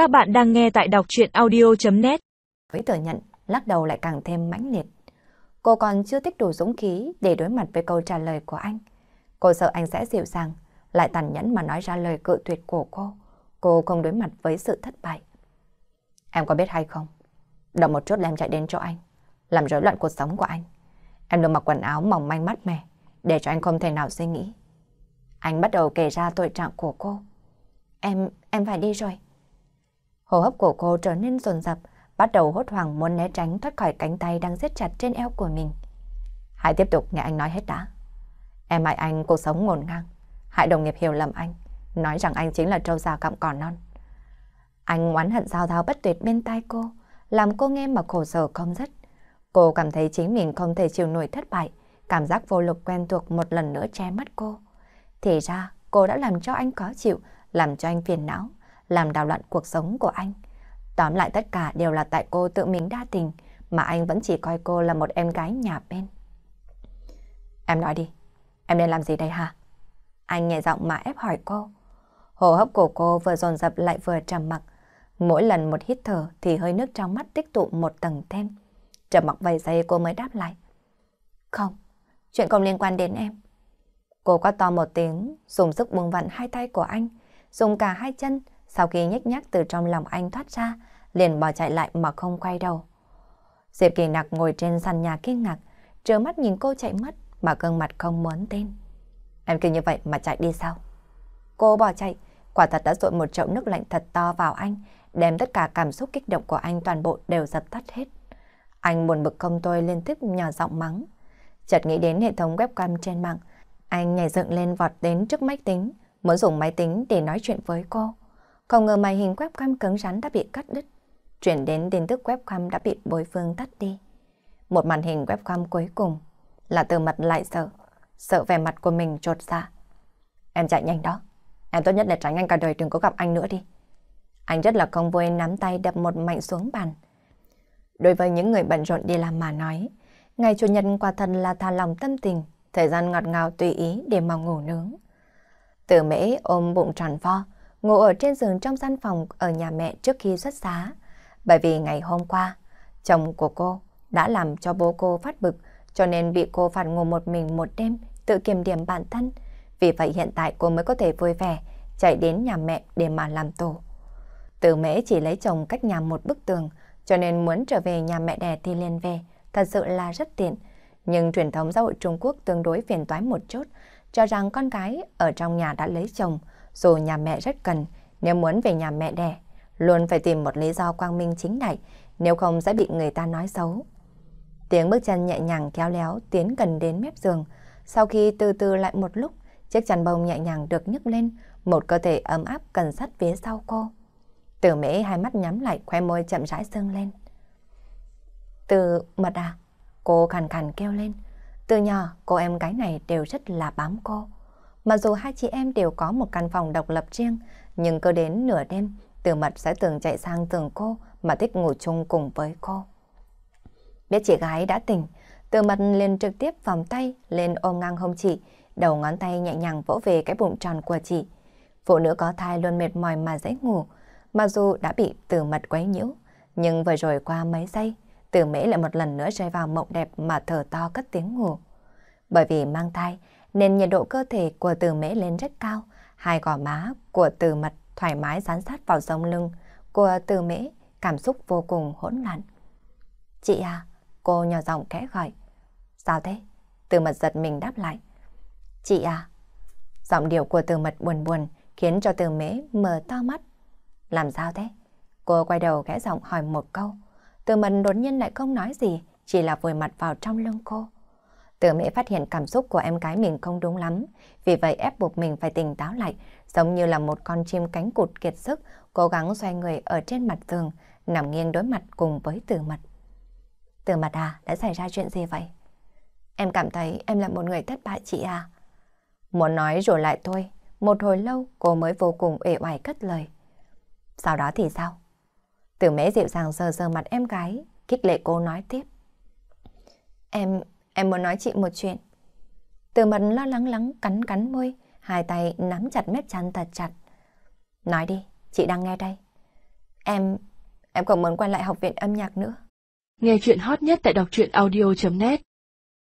Các bạn đang nghe tại đọc chuyện audio.net Với thừa nhận, lắc đầu lại càng thêm mãnh liệt. Cô còn chưa tích đủ dũng khí để đối mặt với câu trả lời của anh. Cô sợ anh sẽ dịu dàng, lại tàn nhẫn mà nói ra lời cự tuyệt của cô. Cô không đối mặt với sự thất bại. Em có biết hay không? Động một chút là em chạy đến chỗ anh, làm rối loạn cuộc sống của anh. Em được mặc quần áo mỏng manh mát mẻ, để cho anh không thể nào suy nghĩ. Anh bắt đầu kể ra tội trạng của cô. Em, em phải đi rồi. Hô hấp của cô trở nên dồn dập, bắt đầu hốt hoảng muốn né tránh thoát khỏi cánh tay đang siết chặt trên eo của mình. Hãy tiếp tục nghe anh nói hết đã. Em hại anh cuộc sống ngổn ngang, hại đồng nghiệp hiểu lầm anh, nói rằng anh chính là trâu già cặm cỏ non. Anh oán hận giao thao bất tuyệt bên tai cô, làm cô nghe mà khổ sở không dứt. Cô cảm thấy chính mình không thể chịu nổi thất bại, cảm giác vô lực quen thuộc một lần nữa che mất cô. Thì ra, cô đã làm cho anh khó chịu, làm cho anh phiền não, làm đảo loạn cuộc sống của anh. Tóm lại tất cả đều là tại cô tự mình đa tình, mà anh vẫn chỉ coi cô là một em gái nhà bên. Em nói đi, em nên làm gì đây hả? Anh nhẹ giọng mà ép hỏi cô. Hồ hấp của cô vừa dồn dập lại vừa trầm mặc. Mỗi lần một hít thở thì hơi nước trong mắt tích tụ một tầng thêm. Trầm mặc vài giây cô mới đáp lại. Không, chuyện không liên quan đến em. Cô quát to một tiếng, dùng sức buông vặn hai tay của anh, dùng cả hai chân, sau khi nhếch nhác từ trong lòng anh thoát ra, liền bỏ chạy lại mà không quay đầu. Diệp Kỳ Nặc ngồi trên sàn nhà kinh ngạc, trơ mắt nhìn cô chạy mất mà gương mặt không muốn tin. Em cứ như vậy mà chạy đi sao? Cô bỏ chạy, quả thật đã dội một chậu nước lạnh thật to vào anh, đem tất cả cảm xúc kích động của anh toàn bộ đều dập tắt hết. Anh buồn bực không tôi liên tiếp nhỏ giọng mắng. Chợt nghĩ đến hệ thống webcam trên mạng, anh nhảy dựng lên vọt đến trước máy tính, muốn dùng máy tính để nói chuyện với cô. Không ngờ màn hình webcam cứng rắn đã bị cắt đứt. Chuyển đến tin tức webcam đã bị bối phương tắt đi. Một màn hình webcam cuối cùng là từ mặt lại sợ, sợ vẻ mặt của mình trột ra. Em chạy nhanh đó, em tốt nhất là tránh anh cả đời đừng có gặp anh nữa đi. Anh rất là không vui nắm tay đập một mạnh xuống bàn. Đối với những người bận rộn đi làm mà nói, ngày Chủ nhật quả thật là thả lòng tâm tình, thời gian ngọt ngào tùy ý để mà ngủ nướng. Từ mễ ôm bụng tròn vo, ngủ ở trên giường trong gian phòng ở nhà mẹ trước khi xuất giá. Bởi vì ngày hôm qua, chồng của cô đã làm cho bố cô phát bực, cho nên bị cô phạt ngủ một mình một đêm, tự kiềm điểm bản thân. Vì vậy hiện tại cô mới có thể vui vẻ, chạy đến nhà mẹ để mà làm tổ. Từ mễ chỉ lấy chồng cách nhà một bức tường, cho nên muốn trở về nhà mẹ đẻ thì liền về, thật sự là rất tiện. Nhưng truyền thống xã hội Trung Quốc tương đối phiền toái một chút, cho rằng con gái ở trong nhà đã lấy chồng, dù nhà mẹ rất cần, nếu muốn về nhà mẹ đẻ, luôn phải tìm một lý do quang minh chính đại, nếu không sẽ bị người ta nói xấu. Tiếng bước chân nhẹ nhàng kéo léo tiến gần đến mép giường, sau khi từ từ lại một lúc, chiếc chăn bông nhẹ nhàng được nhấc lên, một cơ thể ấm áp cần sát phía sau cô. Tử mễ hai mắt nhắm lại, khoe môi chậm rãi sưng lên. Từ mật à? Cô khàn khàn kêu lên. Từ nhỏ, cô em gái này đều rất là bám cô. Mặc dù hai chị em đều có một căn phòng độc lập riêng, nhưng cứ đến nửa đêm, từ mật sẽ thường chạy sang giường cô mà thích ngủ chung cùng với cô. Biết chị gái đã tỉnh, từ mật liền trực tiếp vòng tay lên ôm ngang hông chị, đầu ngón tay nhẹ nhàng vỗ về cái bụng tròn của chị. Phụ nữ có thai luôn mệt mỏi mà dễ ngủ, mặc dù đã bị từ mật quấy nhiễu, nhưng vừa rồi qua mấy giây, từ mễ lại một lần nữa rơi vào mộng đẹp mà thở to cất tiếng ngủ. Bởi vì mang thai, nên nhiệt độ cơ thể của từ mễ lên rất cao, hai gò má của từ mật thoải mái dán sát vào sống lưng của từ mễ, cảm xúc vô cùng hỗn loạn. Chị à, cô nhỏ giọng kẽ gọi. Sao thế? Từ mật giật mình đáp lại. Chị à, giọng điệu của từ mật buồn buồn khiến cho từ mễ mở to mắt. Làm sao thế? Cô quay đầu ghé giọng hỏi một câu. Từ mật đột nhiên lại không nói gì, chỉ là vùi mặt vào trong lưng cô. Từ mễ phát hiện cảm xúc của em gái mình không đúng lắm, vì vậy ép buộc mình phải tỉnh táo lại, giống như là một con chim cánh cụt kiệt sức, cố gắng xoay người ở trên mặt giường, nằm nghiêng đối mặt cùng với từ mật. Từ mật à, đã xảy ra chuyện gì vậy? Em cảm thấy em là một người thất bại chị à? Muốn nói rồi lại thôi, một hồi lâu cô mới vô cùng uể oải cất lời. Sau đó thì sao? Tử mễ dịu dàng sờ sờ mặt em gái, kích lệ cô nói tiếp. Em, em muốn nói chị một chuyện. Từ mặt lo lắng lắng cắn cắn môi, hai tay nắm chặt mép chăn thật chặt. Nói đi, chị đang nghe đây. Em... em còn muốn quay lại học viện âm nhạc nữa. Nghe chuyện hot nhất tại đọc truyện audio.net